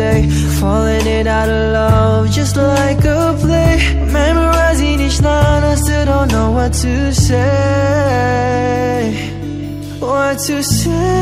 say Falling in out of love just like a play. Memorizing each line, I still don't know what to say. What to say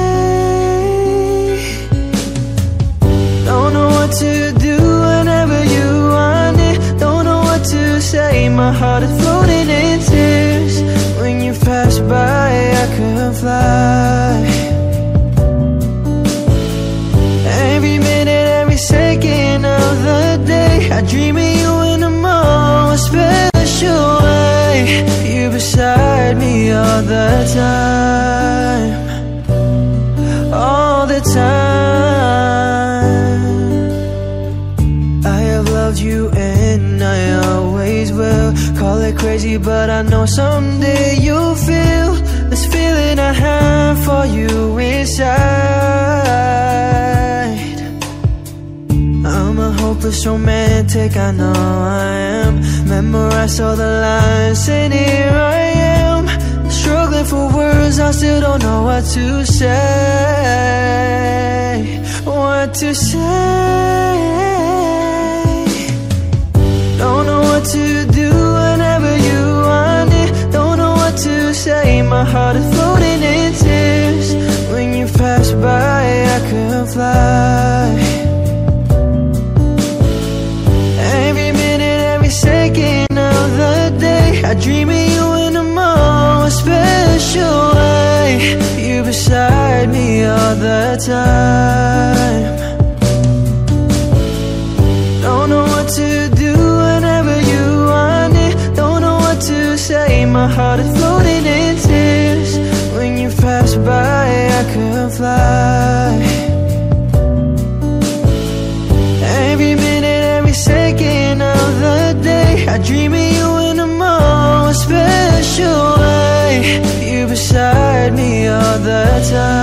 but I know someday you'll feel This feeling I have for you inside. I'm a hopeless romantic, I know I am. Memorized all the lines and here I am. Struggling for words, I still don't know what to say. What to say my heart is floating in tears. When you pass by, I could fly. Every minute, every second of the day I dream of you in a more special way. You beside me all the time I dream of you in a more special way. You beside me all the time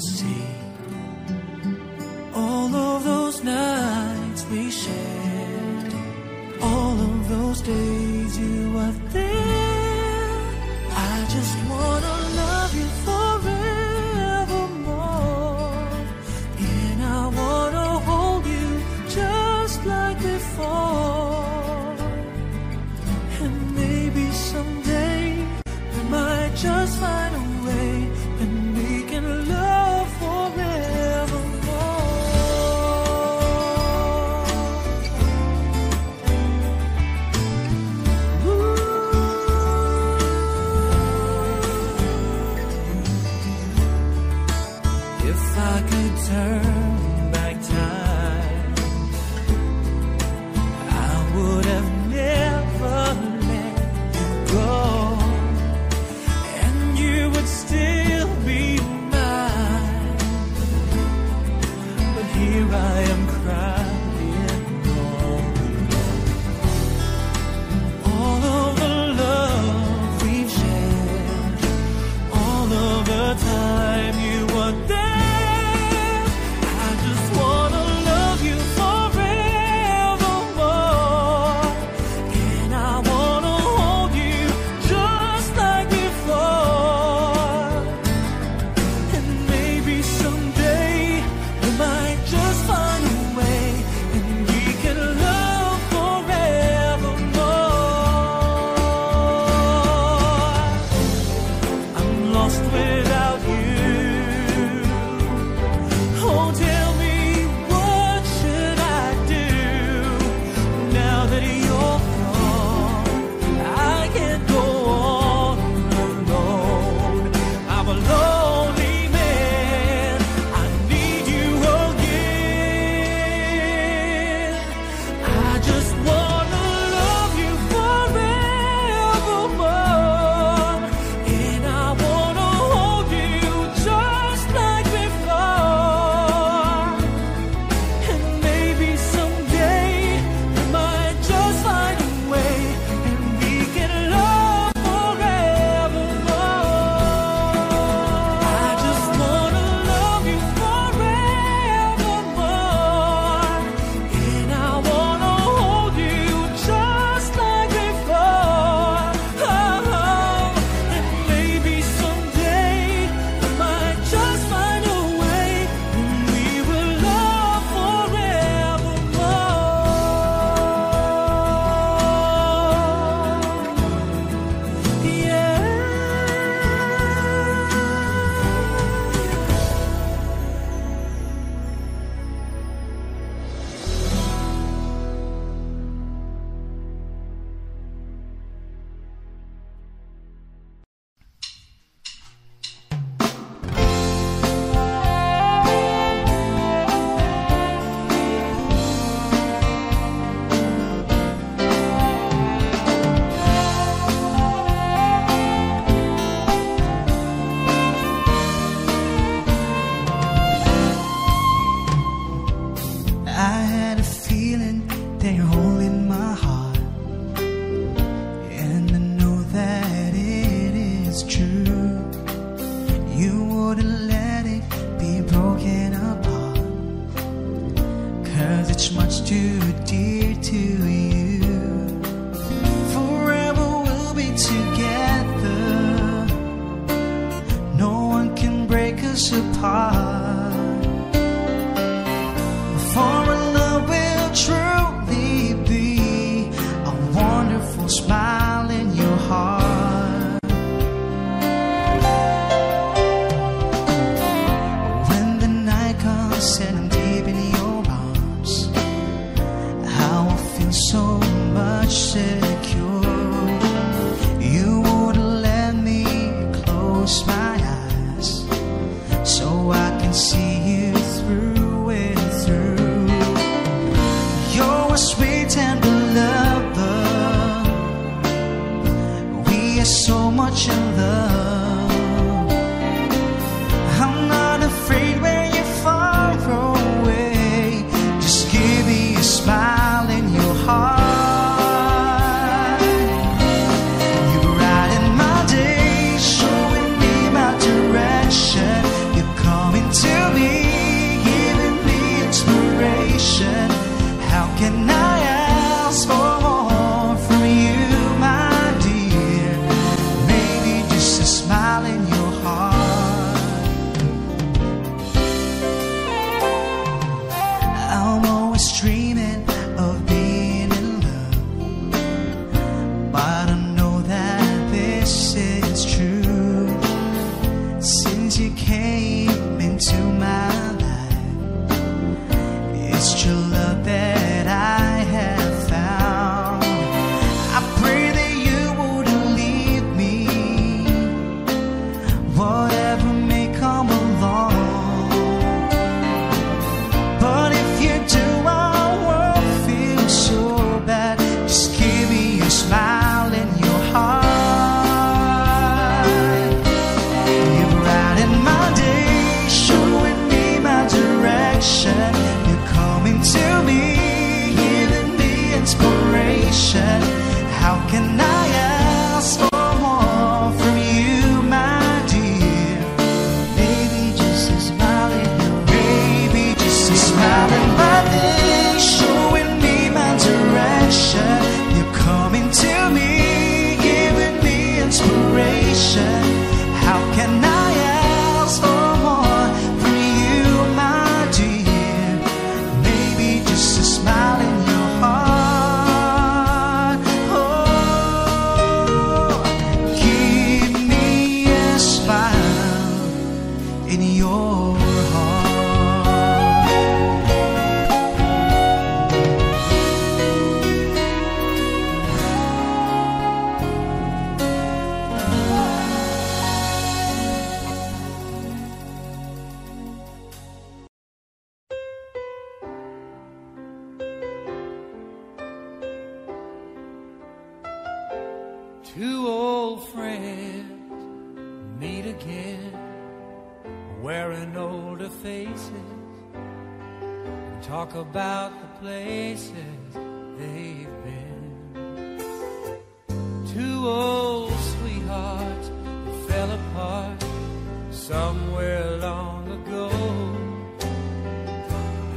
see.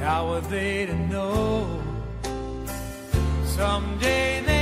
How are they to know? Someday they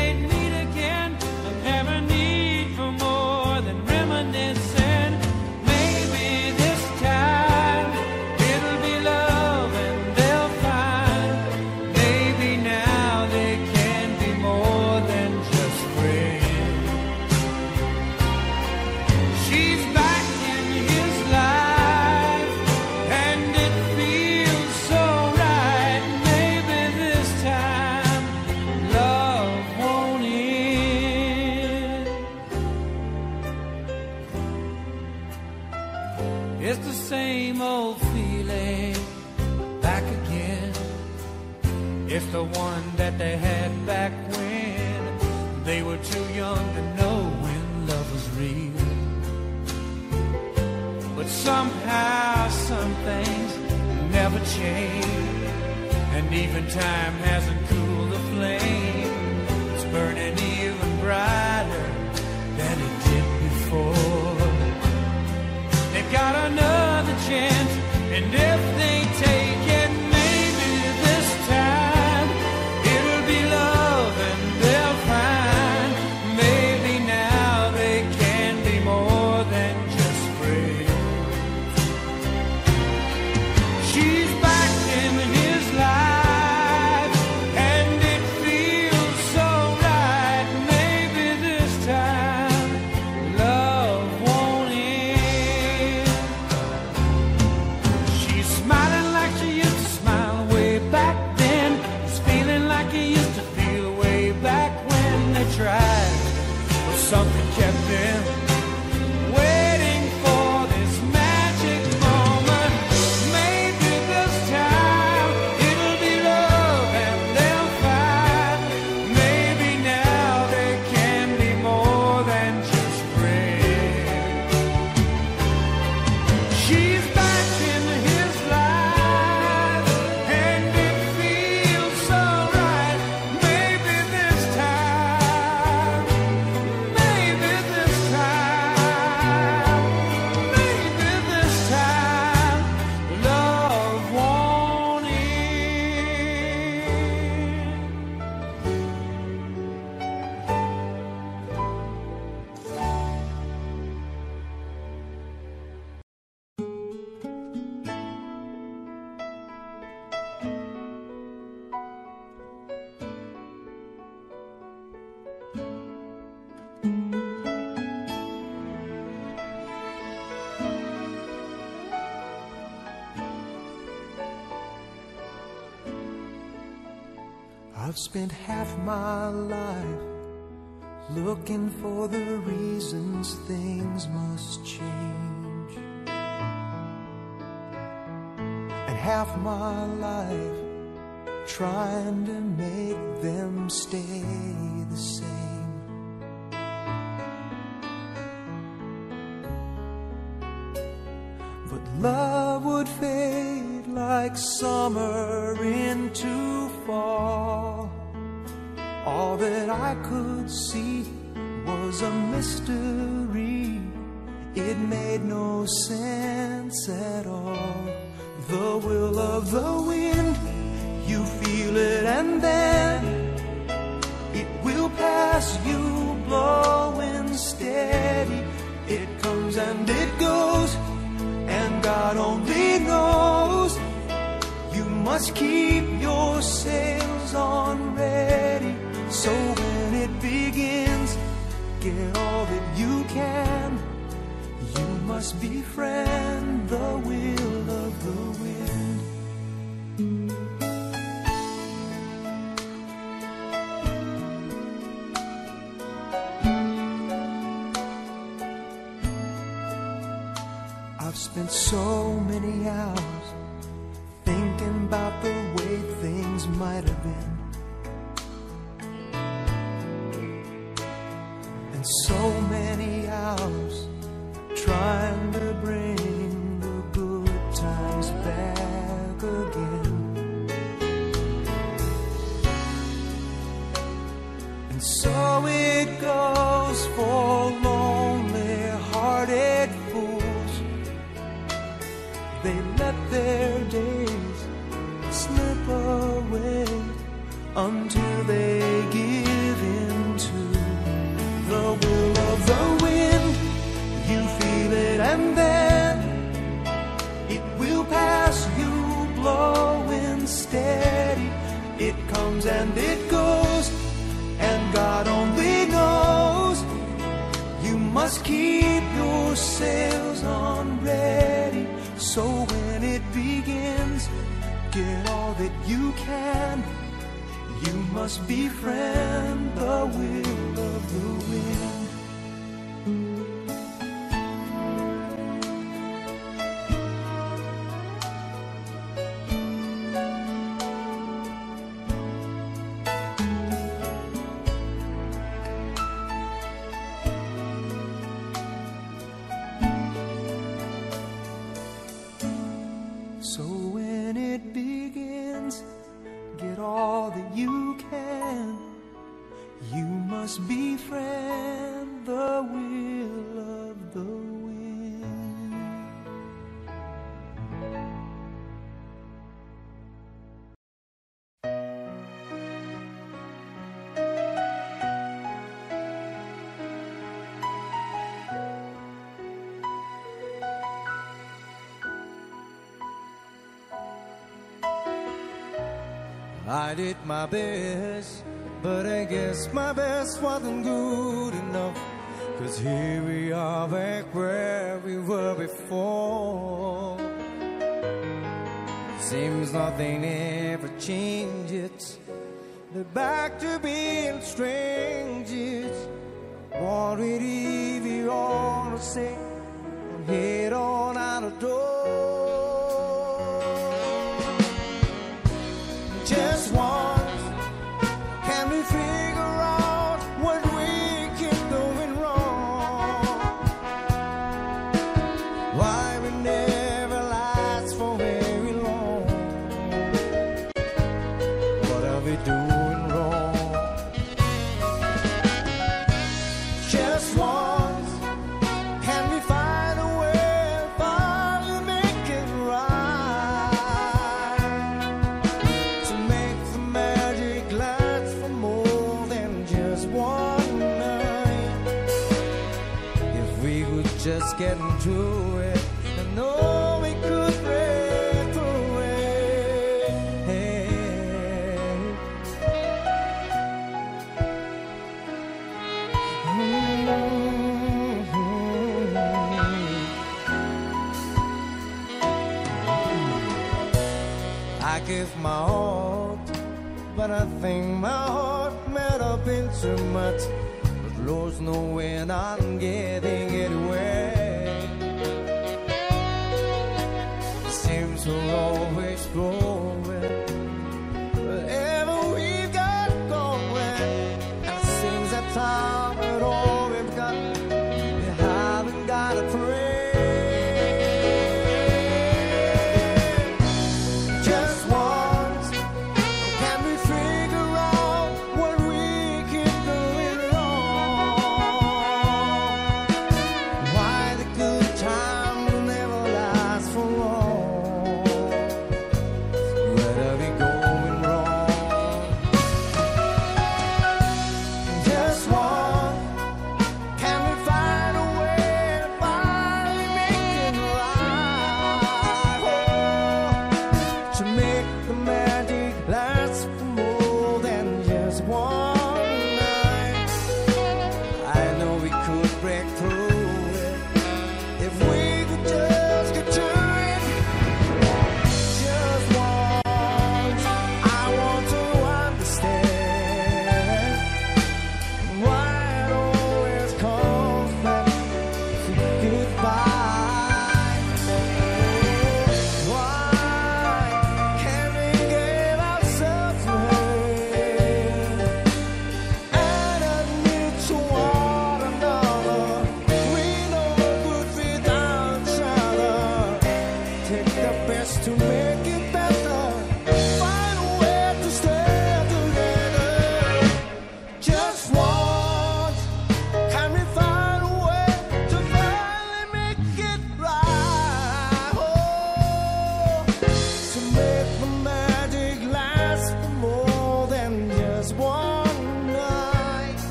they had back when they were too young to know when love was real. But somehow some things never change, and even time hasn't I've spent half my life looking for the reasons things must change. And half my life trying to make them stay the same. I could see was a mystery. It made no sense at all. The will of the wind, you feel it, and then it will pass you, blowing steady. It comes and it goes, and God only knows. You must keep your can. You must befriend the will I did my best, but I guess my best wasn't good enough. Cause here we are back where we were before. Seems nothing ever changes. They're back to being just getting through it. I know we could break away. Mm -hmm. I give my all, but I think my heart met up in too much. But Lord's when I'm getting. will always for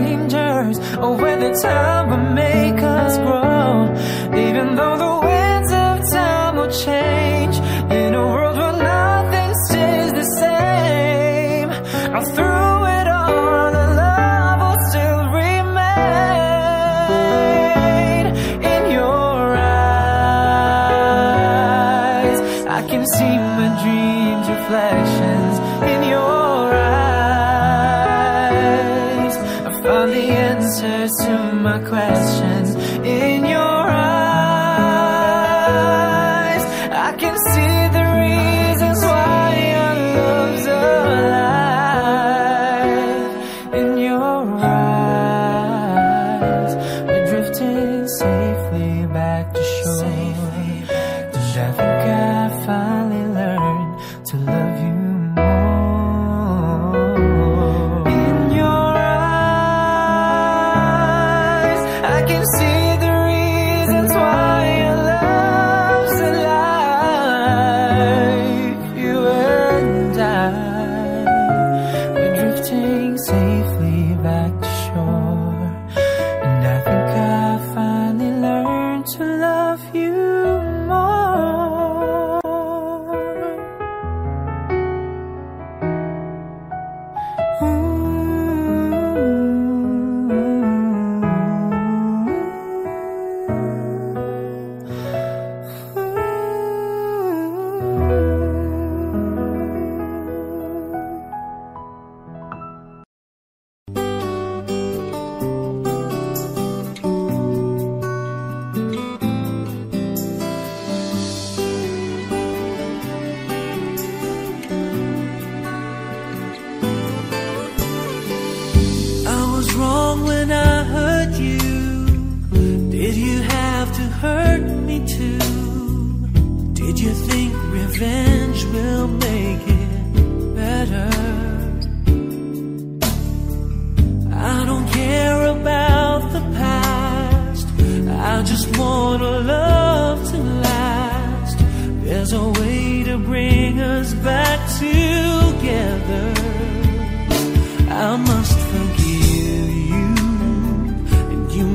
strangers, or when the time will make us grow, even though the winds of time will change.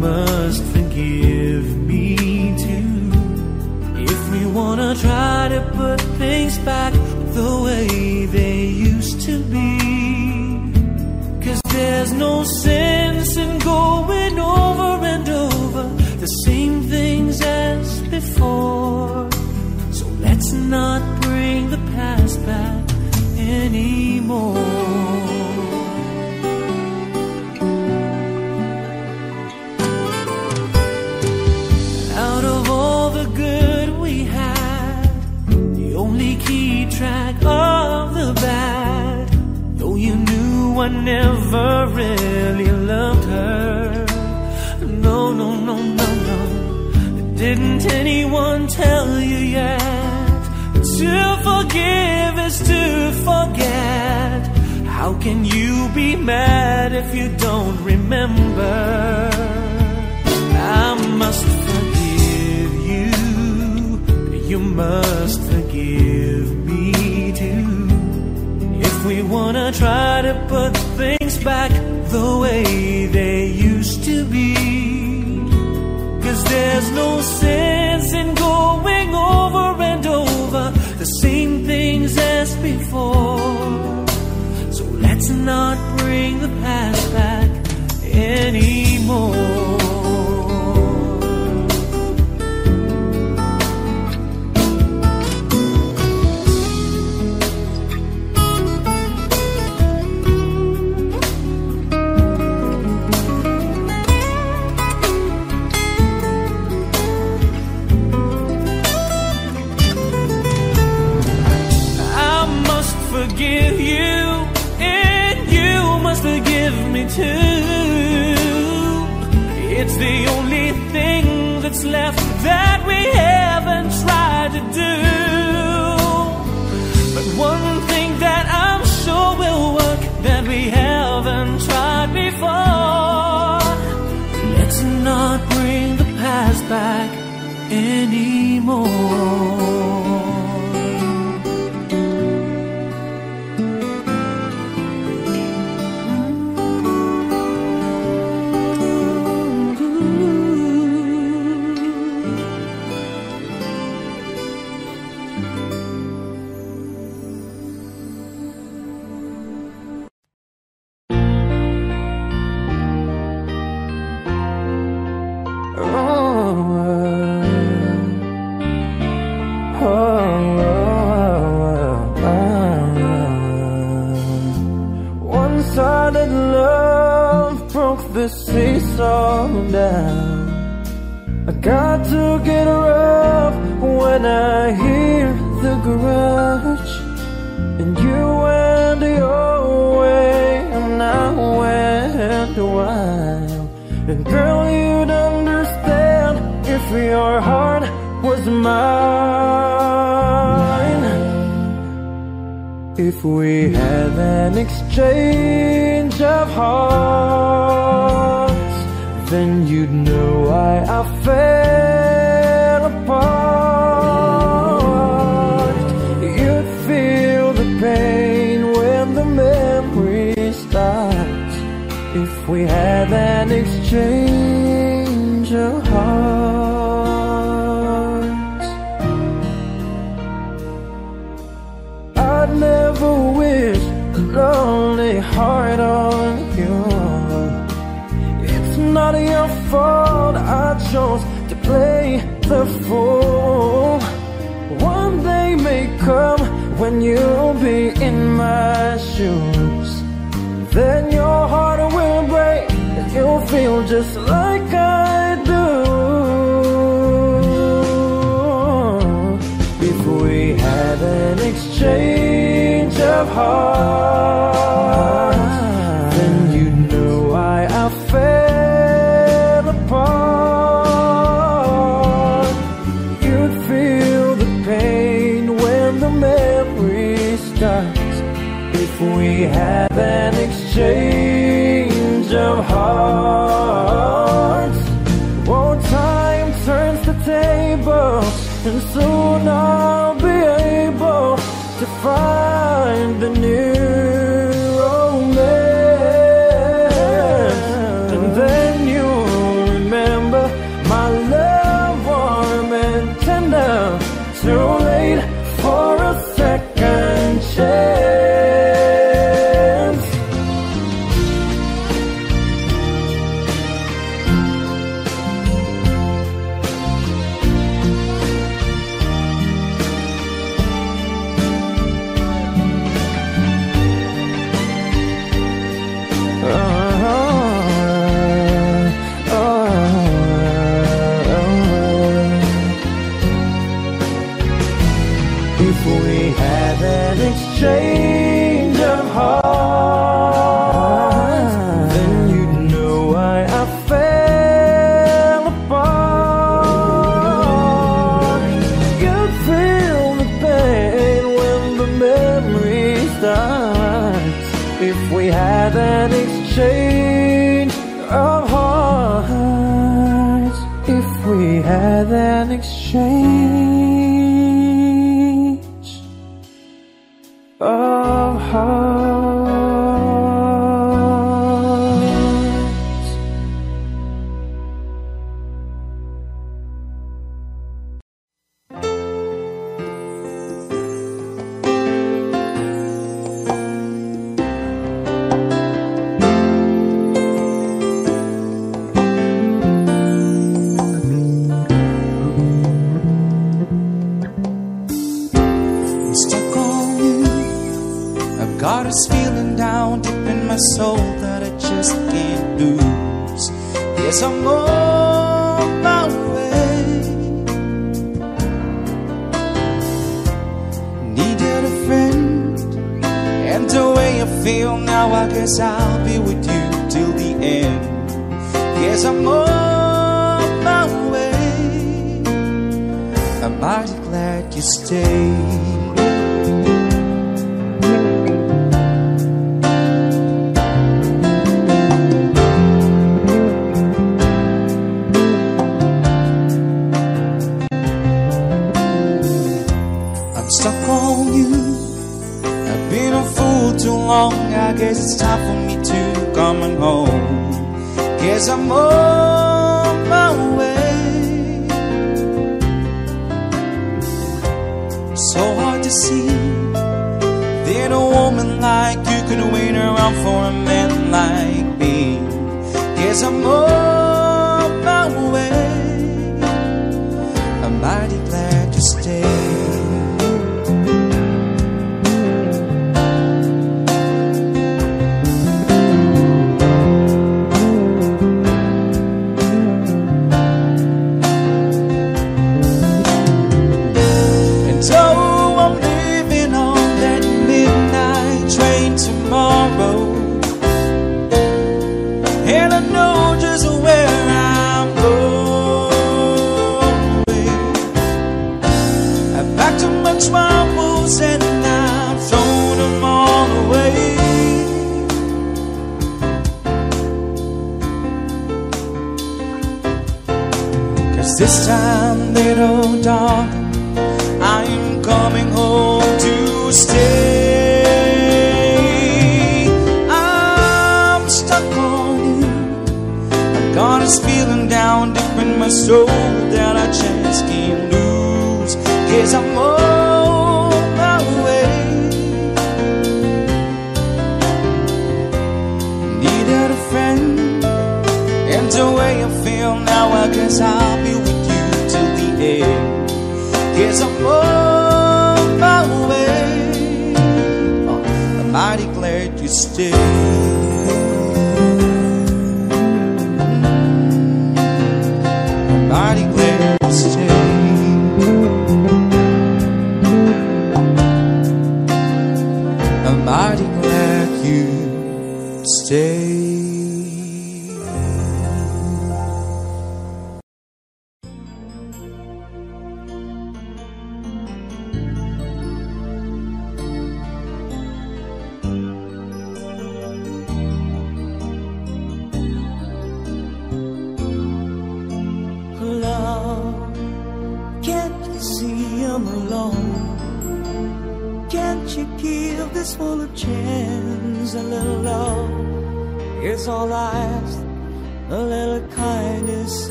Must forgive me too. If we wanna try to put things back the way they used to be, cause there's no sense in going over and over the same things as before. So let's not bring the past back anymore. Bad. Though you knew I never really loved her. No, no, no, no, no. Didn't anyone tell you yet? To forgive is to forget. How can you be mad if you don't remember? I must forgive you. You must we wanna try to put things back the way they used to be. Cause there's no sense in going over and over the same things as before. So let's not bring the past back anymore.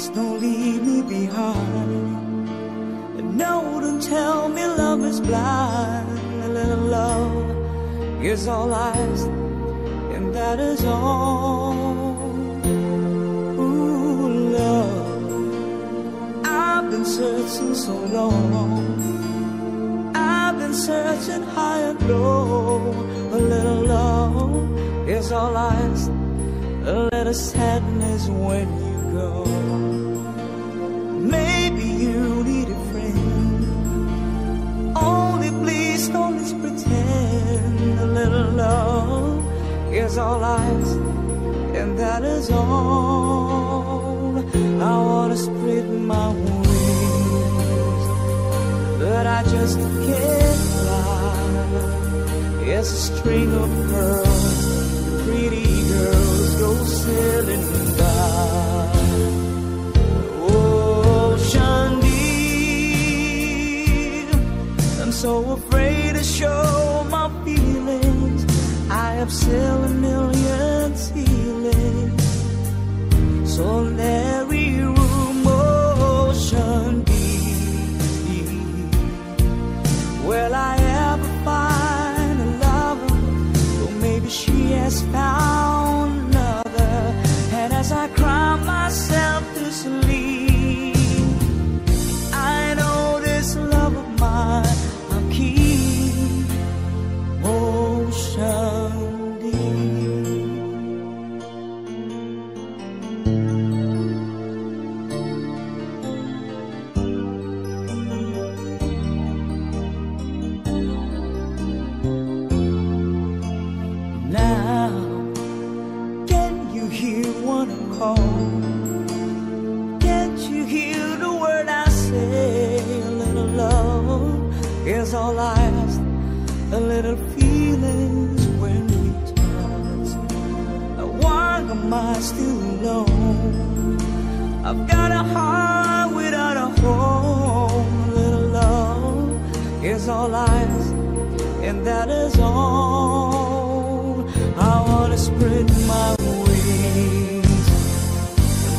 Please don't leave me behind. And no, don't tell me love is blind. A little love is all ask, and that is all. Ooh, love, I've been searching so long. I've been searching high and low. A little love is all ask. A little sadness when you go. Is all ask and that is all. I wanna spread my wings, but I just can't fly. It's a string of pearls, The pretty girls go sailing by. Oh, Ocean deep, I'm so afraid to show my feelings. Have sailed a million ceilings. So let all I and that is all. I wanna spread my wings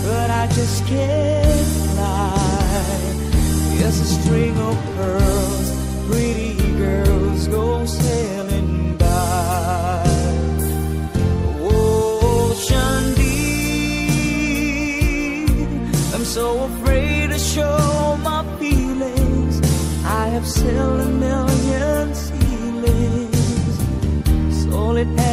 but I just can't fly. Yes, a string of pearls, pretty girls go sailing by. Oh, Ocean deep, I'm so afraid I have sailed a million ceilings, solitary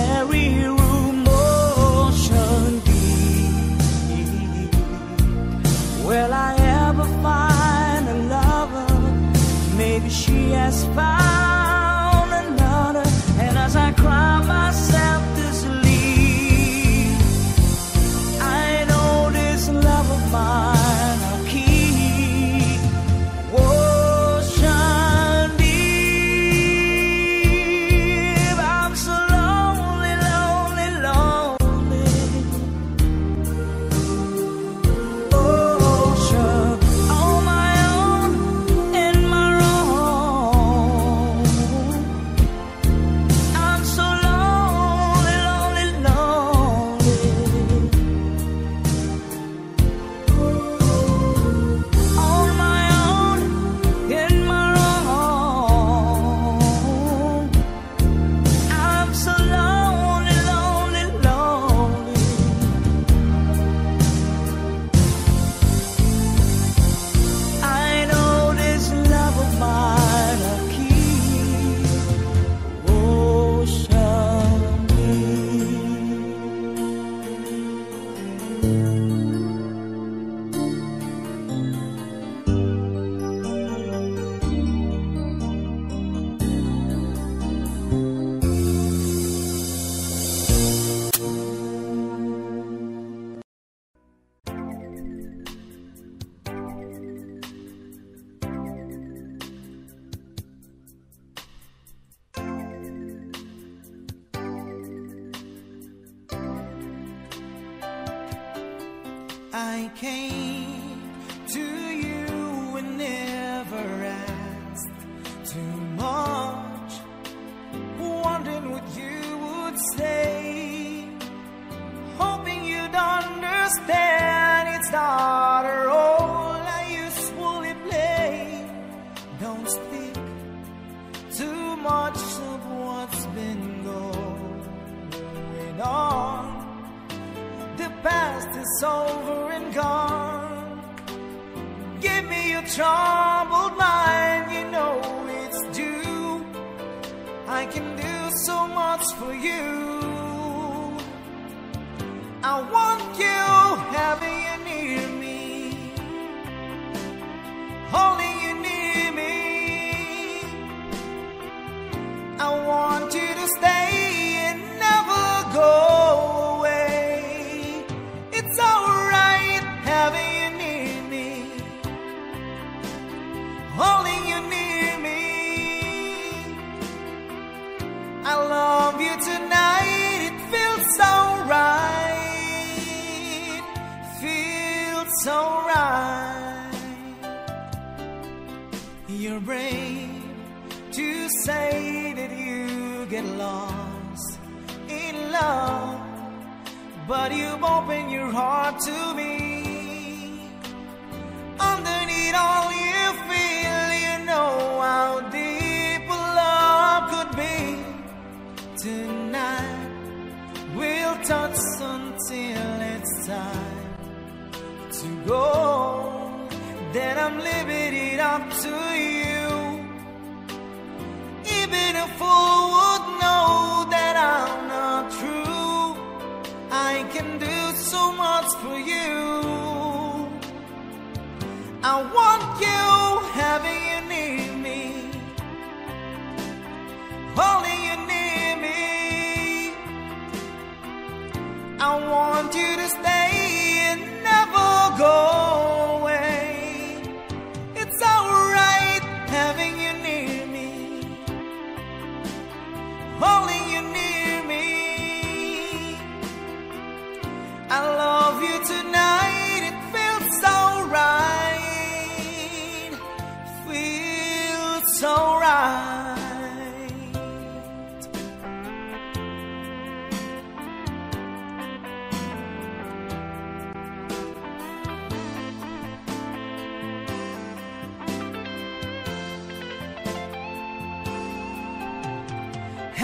for you.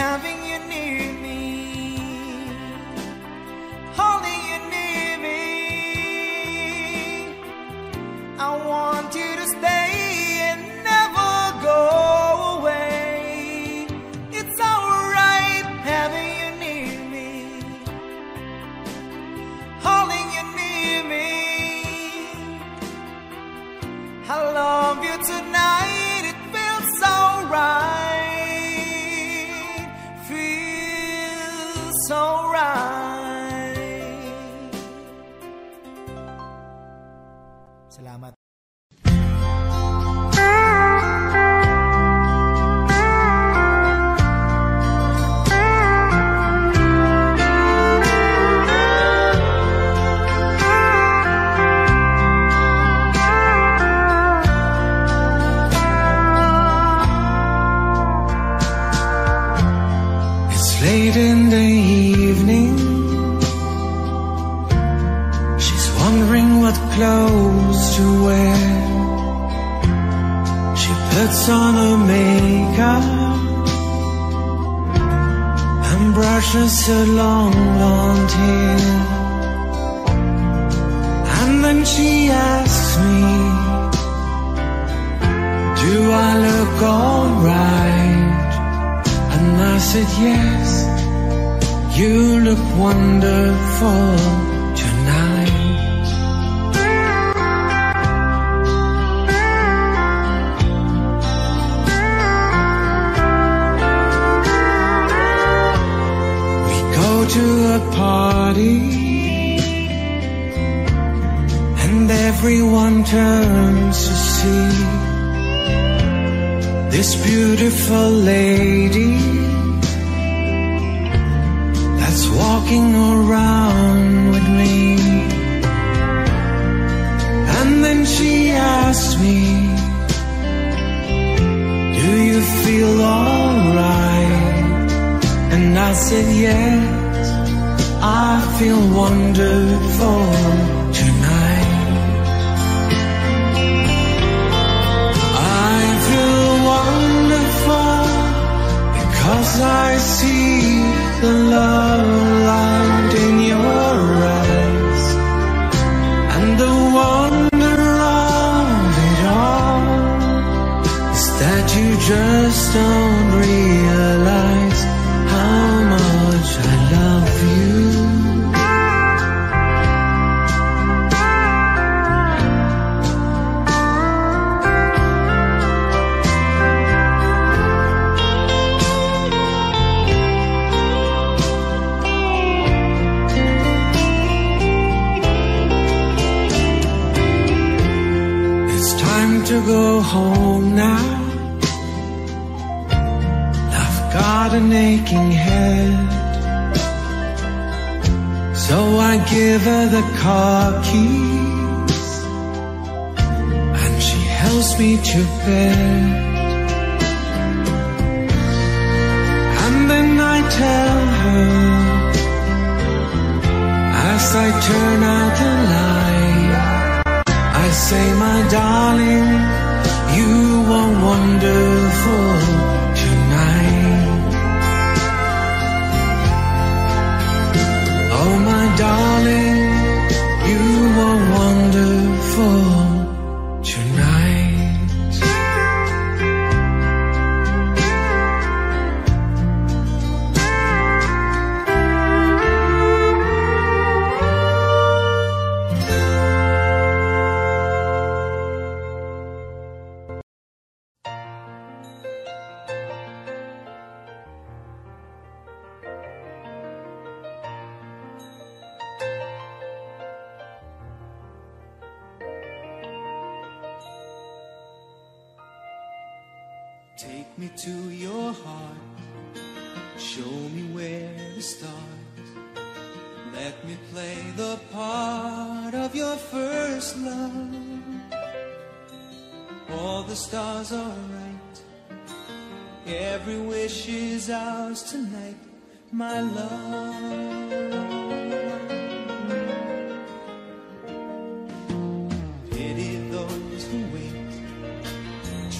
Having you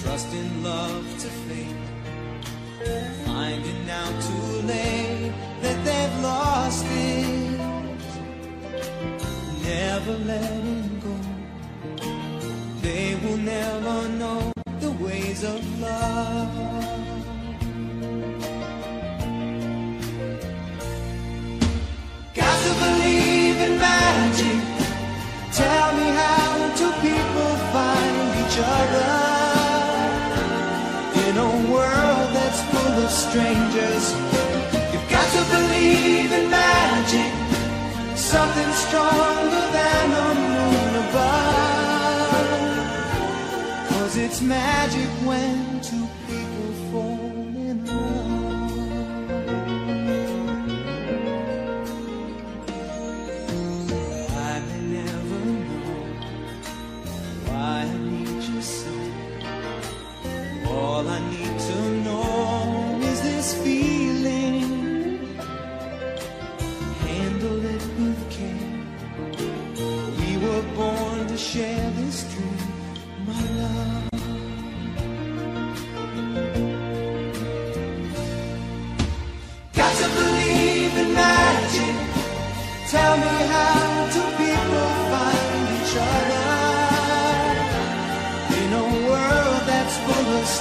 trust in love to fade. Finding now too late that they've lost it. Never letting go. They will never know the ways of love. Got to believe in magic. Tell me how two people find each other? strangers. You've got to believe in magic, something stronger than the moon above. Cause it's magic when two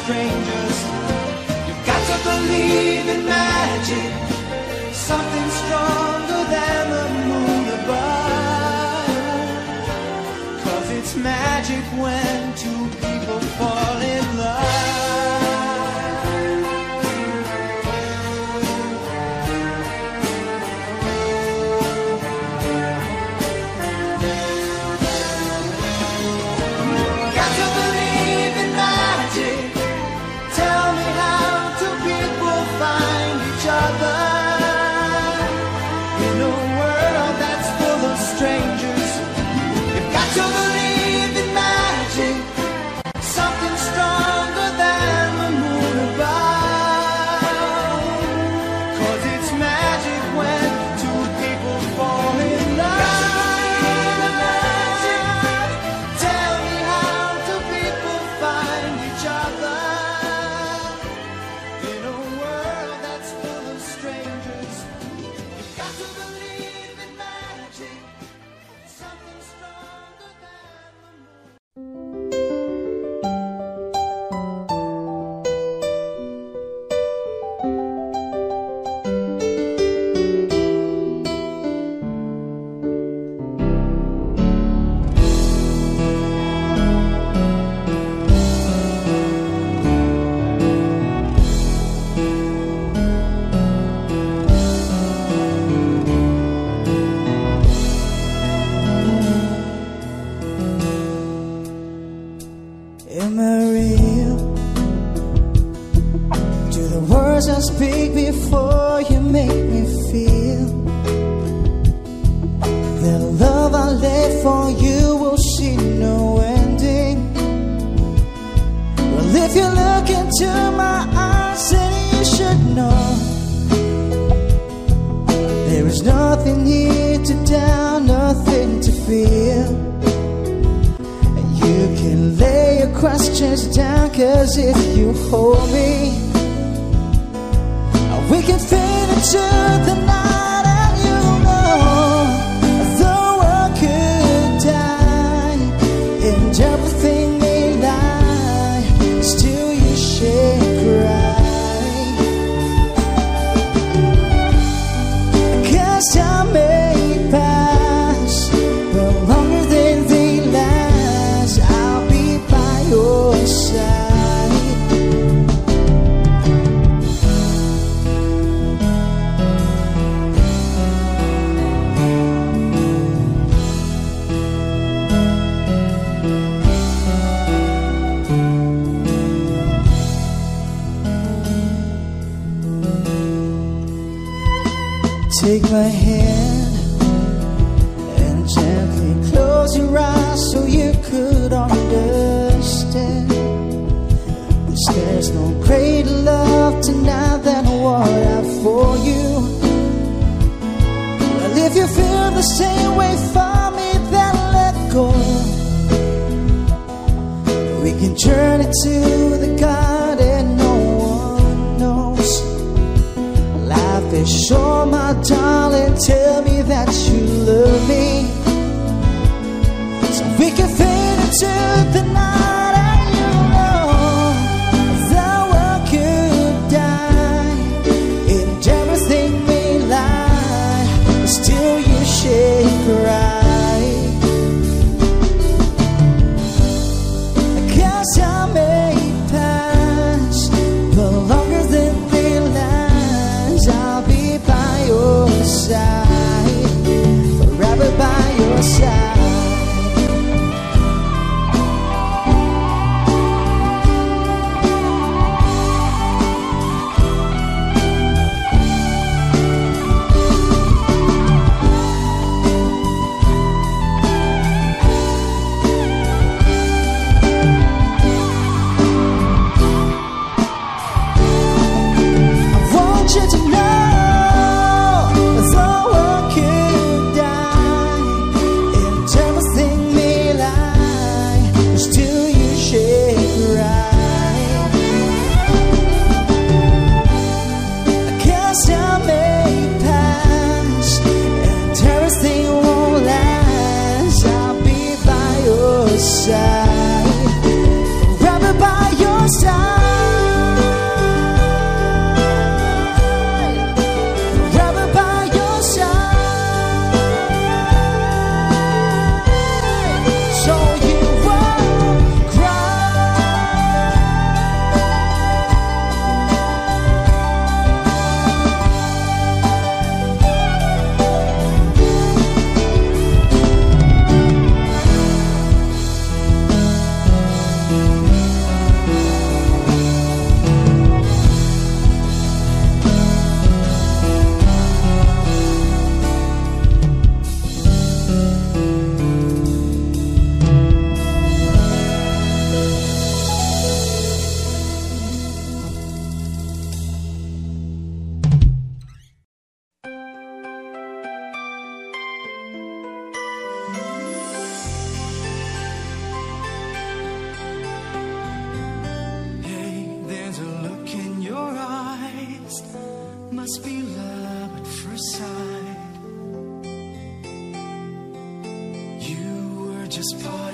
strangers. You've got to believe in magic, something stronger than the moon above. Cause it's magic when Make sure, my darling, tell me that you love me. So we can fade into the night. must be love at first sight. You were just part.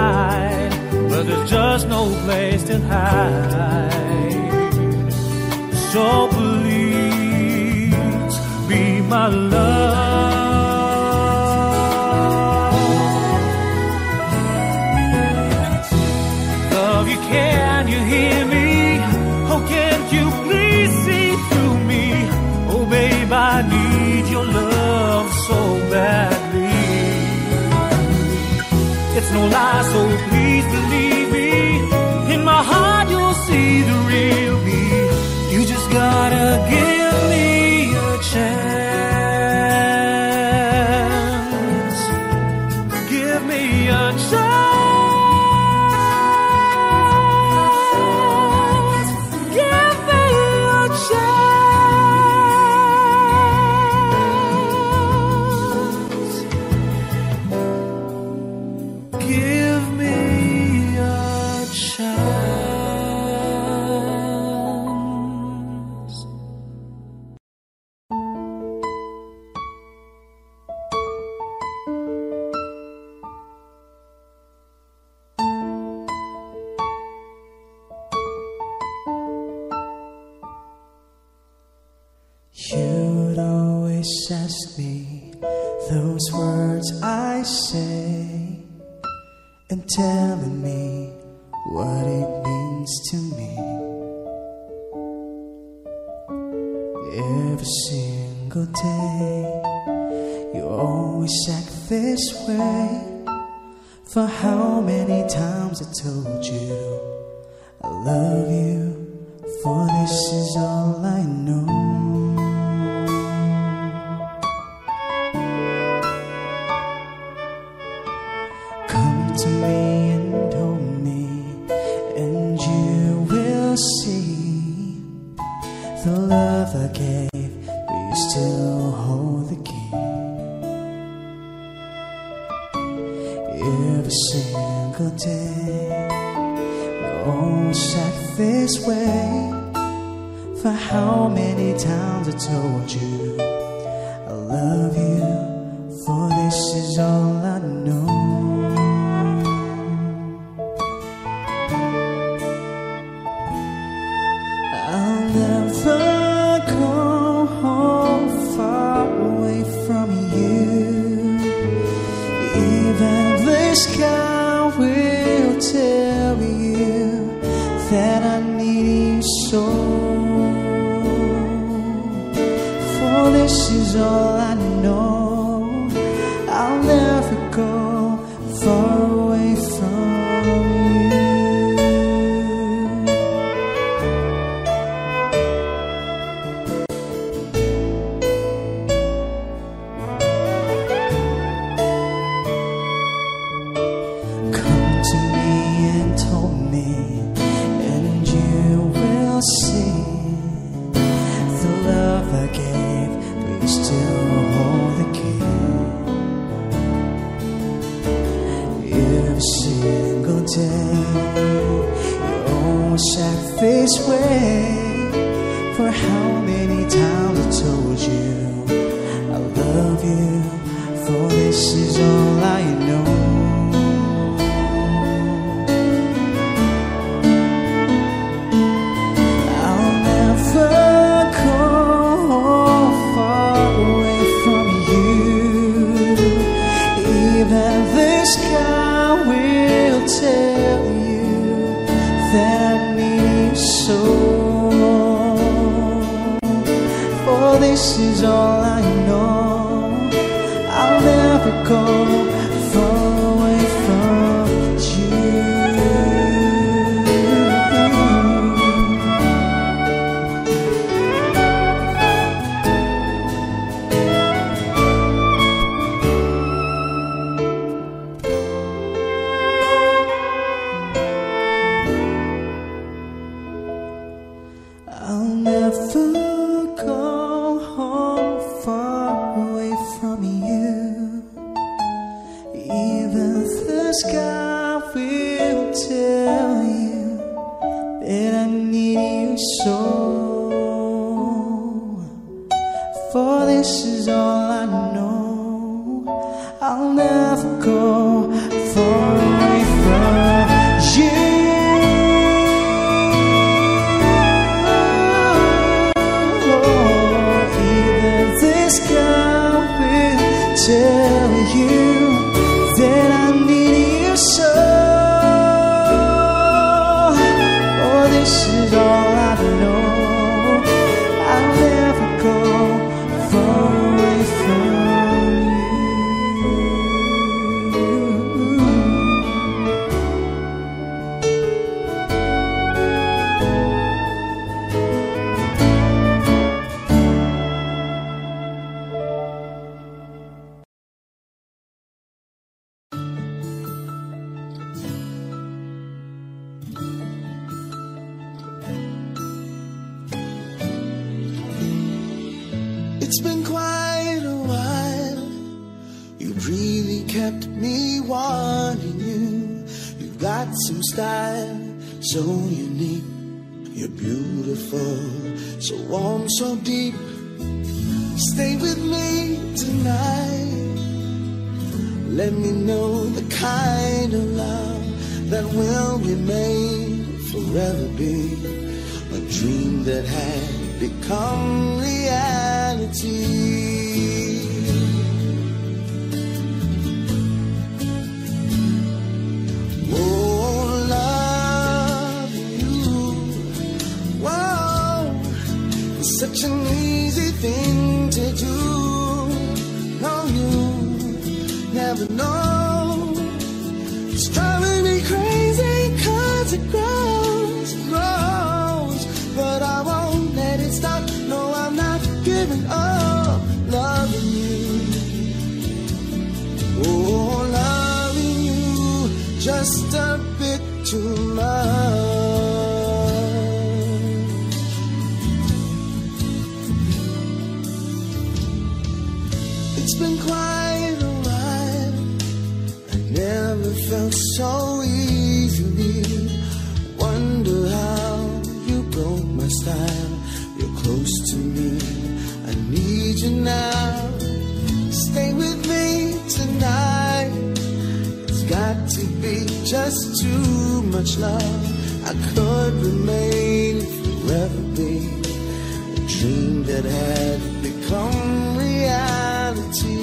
hide, but there's just no place to hide. So please be my love. No lie, so please believe me. In my heart, you'll see the real me. You just gotta give. I could remain forever be a dream that had become reality.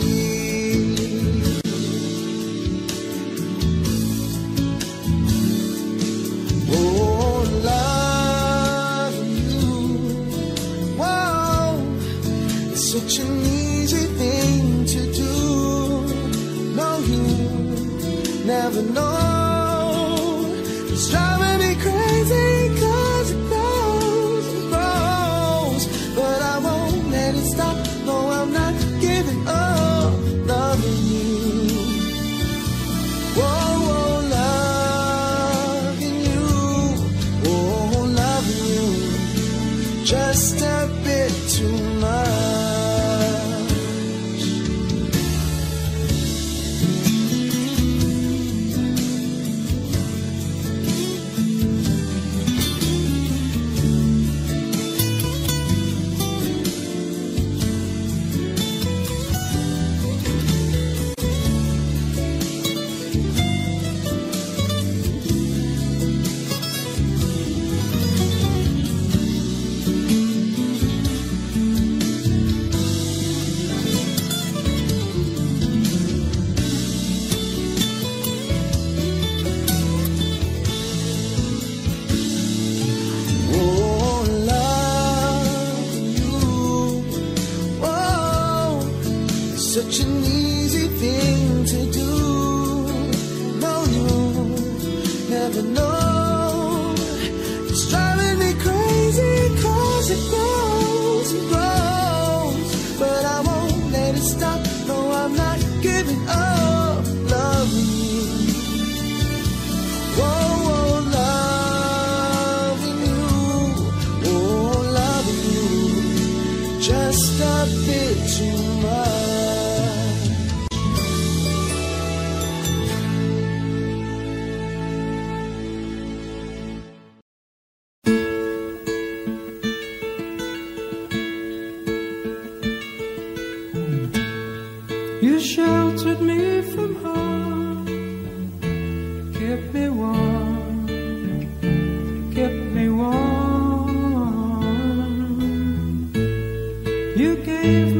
Oh, you. Whoa, it's such an easy thing to do. No, you never know. believe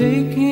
taking